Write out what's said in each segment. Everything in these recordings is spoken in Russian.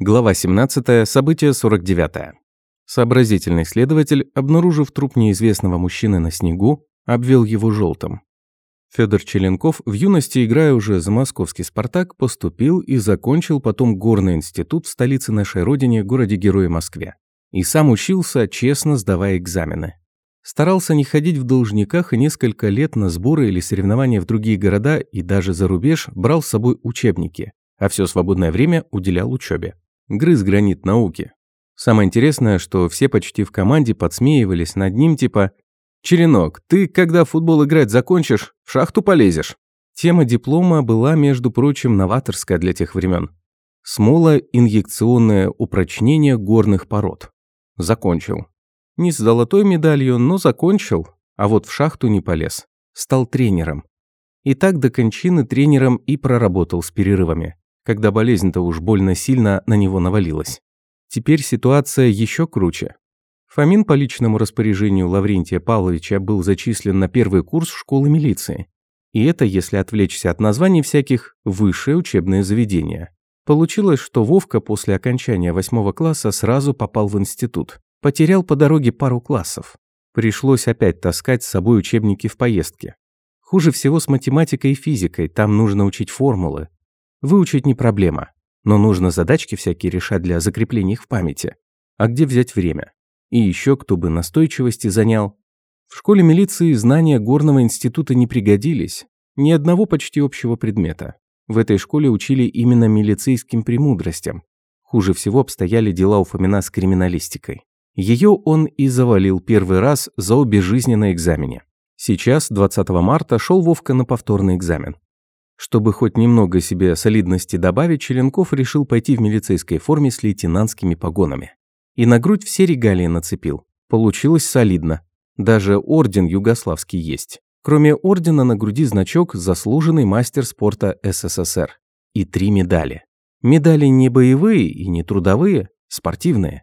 Глава 17. Событие 49. Сообразительный следователь, обнаружив труп неизвестного мужчины на снегу, обвел его желтым. Федор Челенков, в юности играя уже за московский «Спартак», поступил и закончил потом горный институт в столице нашей родине, городе-герое Москве. И сам учился, честно сдавая экзамены. Старался не ходить в должниках и несколько лет на сборы или соревнования в другие города и даже за рубеж брал с собой учебники, а все свободное время уделял учебе грыз гранит науки. Самое интересное, что все почти в команде подсмеивались над ним, типа «Черенок, ты, когда футбол играть закончишь, в шахту полезешь». Тема диплома была, между прочим, новаторская для тех времен. Смола – инъекционное упрочнение горных пород. Закончил. Не с золотой медалью, но закончил, а вот в шахту не полез. Стал тренером. И так до кончины тренером и проработал с перерывами когда болезнь-то уж больно сильно на него навалилась. Теперь ситуация еще круче. Фомин по личному распоряжению Лаврентия Павловича был зачислен на первый курс школы милиции. И это, если отвлечься от названий всяких, высшее учебное заведение. Получилось, что Вовка после окончания восьмого класса сразу попал в институт. Потерял по дороге пару классов. Пришлось опять таскать с собой учебники в поездке. Хуже всего с математикой и физикой, там нужно учить формулы, Выучить не проблема, но нужно задачки всякие решать для закрепления их в памяти. А где взять время? И еще кто бы настойчивости занял. В школе милиции знания горного института не пригодились. Ни одного почти общего предмета. В этой школе учили именно милицейским премудростям. Хуже всего обстояли дела у Фомина с криминалистикой. Ее он и завалил первый раз за обе жизни на экзамене. Сейчас, 20 марта, шел Вовка на повторный экзамен. Чтобы хоть немного себе солидности добавить, Черенков решил пойти в милицейской форме с лейтенантскими погонами. И на грудь все регалии нацепил. Получилось солидно. Даже орден югославский есть. Кроме ордена на груди значок «Заслуженный мастер спорта СССР». И три медали. Медали не боевые и не трудовые, спортивные.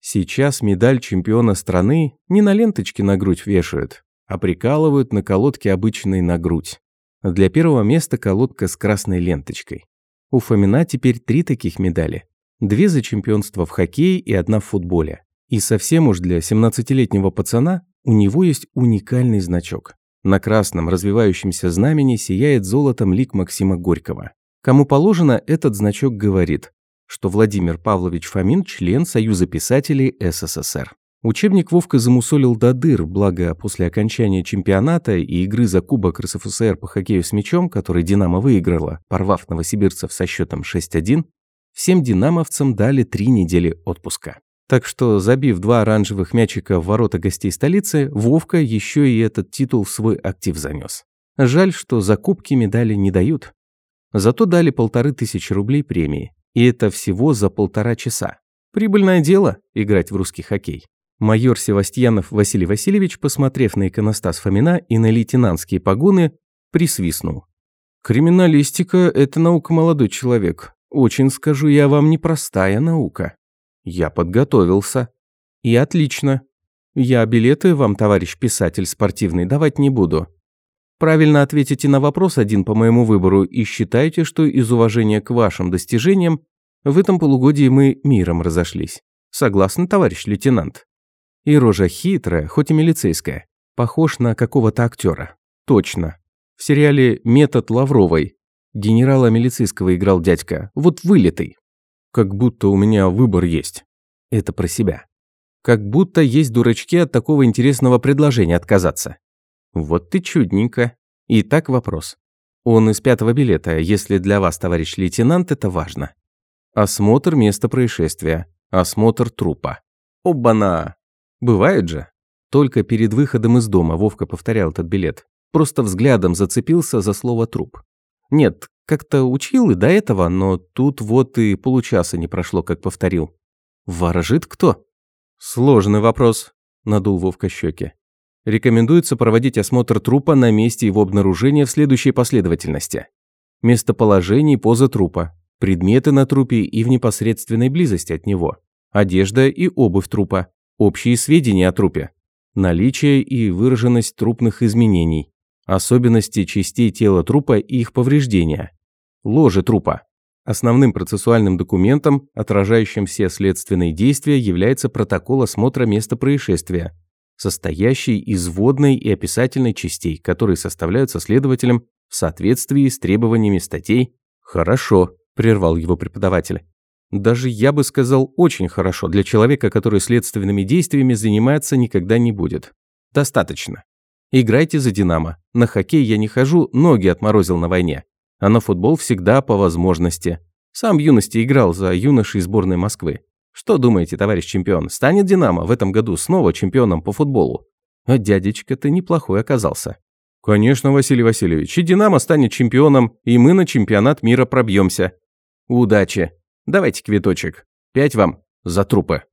Сейчас медаль чемпиона страны не на ленточке на грудь вешают, а прикалывают на колодке обычной на грудь. Для первого места колодка с красной ленточкой. У Фомина теперь три таких медали. Две за чемпионство в хоккее и одна в футболе. И совсем уж для 17-летнего пацана у него есть уникальный значок. На красном развивающемся знамени сияет золотом лик Максима Горького. Кому положено, этот значок говорит, что Владимир Павлович Фомин – член Союза писателей СССР. Учебник Вовка замусолил до дыр, благо после окончания чемпионата и игры за Кубок РСФСР по хоккею с мячом, который «Динамо» выиграла, порвав новосибирцев со счетом 6-1, всем «динамовцам» дали три недели отпуска. Так что, забив два оранжевых мячика в ворота гостей столицы, Вовка еще и этот титул в свой актив занес. Жаль, что за кубки медали не дают. Зато дали полторы тысячи рублей премии. И это всего за полтора часа. Прибыльное дело – играть в русский хоккей. Майор Севастьянов Василий Васильевич, посмотрев на иконостас Фомина и на лейтенантские погоны, присвистнул. «Криминалистика – это наука, молодой человек. Очень, скажу я вам, непростая наука. Я подготовился. И отлично. Я билеты вам, товарищ писатель спортивный, давать не буду. Правильно ответите на вопрос один по моему выбору и считайте, что из уважения к вашим достижениям в этом полугодии мы миром разошлись. Согласны, товарищ лейтенант?» И рожа хитрая, хоть и милицейская. Похож на какого-то актера. Точно. В сериале «Метод Лавровой» генерала милицейского играл дядька. Вот вылитый. Как будто у меня выбор есть. Это про себя. Как будто есть дурачки от такого интересного предложения отказаться. Вот ты чудненько. Итак, вопрос. Он из пятого билета, если для вас, товарищ лейтенант, это важно. Осмотр места происшествия. Осмотр трупа. Оба-на! Бывает же. Только перед выходом из дома Вовка повторял этот билет. Просто взглядом зацепился за слово «труп». Нет, как-то учил и до этого, но тут вот и получаса не прошло, как повторил. Ворожит кто? Сложный вопрос, надул Вовка щеки. Рекомендуется проводить осмотр трупа на месте его обнаружения в следующей последовательности. Местоположение и поза трупа, предметы на трупе и в непосредственной близости от него, одежда и обувь трупа, Общие сведения о трупе. Наличие и выраженность трупных изменений. Особенности частей тела трупа и их повреждения. Ложе трупа. Основным процессуальным документом, отражающим все следственные действия, является протокол осмотра места происшествия, состоящий из вводной и описательной частей, которые составляются следователем в соответствии с требованиями статей «Хорошо», – прервал его преподаватель. Даже я бы сказал, очень хорошо для человека, который следственными действиями заниматься никогда не будет. Достаточно. Играйте за «Динамо». На хоккей я не хожу, ноги отморозил на войне. А на футбол всегда по возможности. Сам в юности играл за юношей сборной Москвы. Что думаете, товарищ чемпион, станет «Динамо» в этом году снова чемпионом по футболу? А дядечка-то неплохой оказался. Конечно, Василий Васильевич, и «Динамо» станет чемпионом, и мы на чемпионат мира пробьемся. Удачи. Давайте квиточек. Пять вам за трупы.